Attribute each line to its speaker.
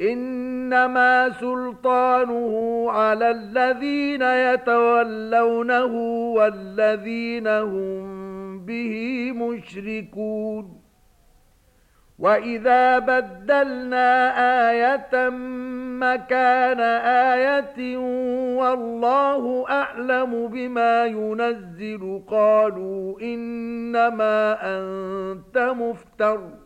Speaker 1: إنما سلطانه على الذين يتولونه والذين هم به مشركون. وَإِذَا بَدَّلْنَا آيَةً مَكَانَ آيَةٍ وَاللَّهُ أَعْلَمُ بِمَا يُنَزِّلُ قَالُوا إِنَّمَا أَنْتَ مُفْتَرٍ.